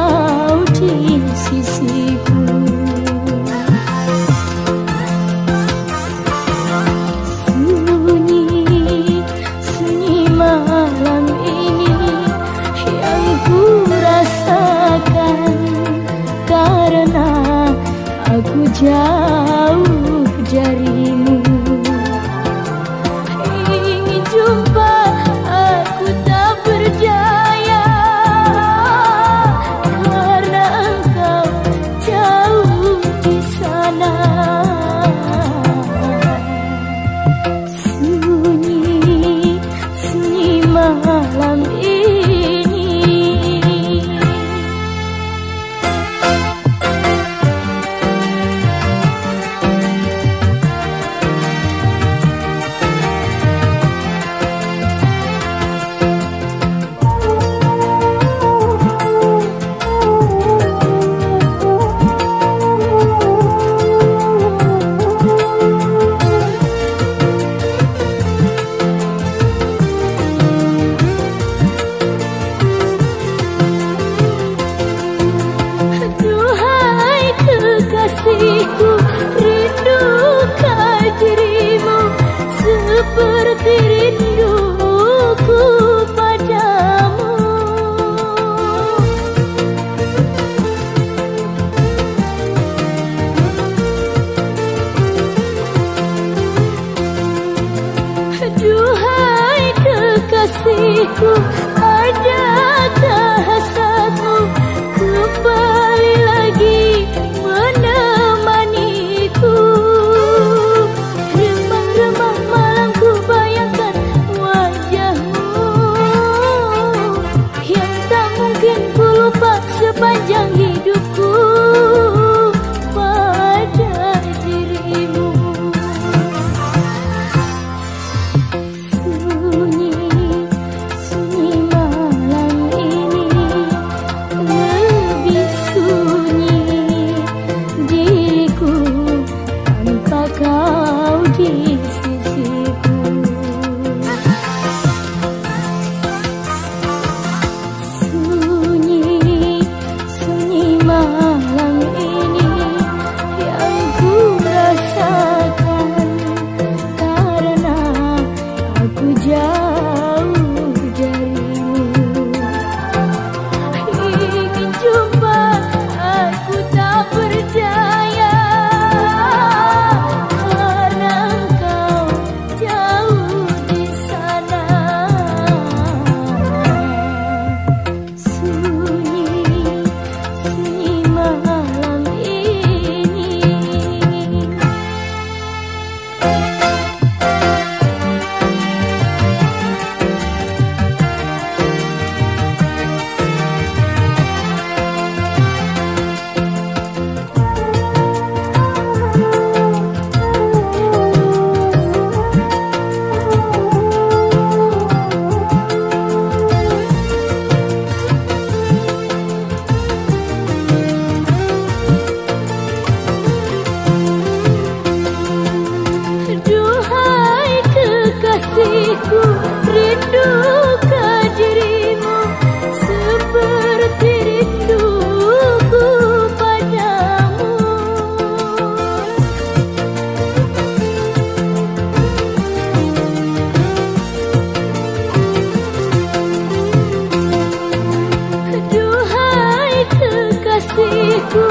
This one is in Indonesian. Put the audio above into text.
out bırak kasihku rindu dirimu seperti rinduku padamu. Kekasihku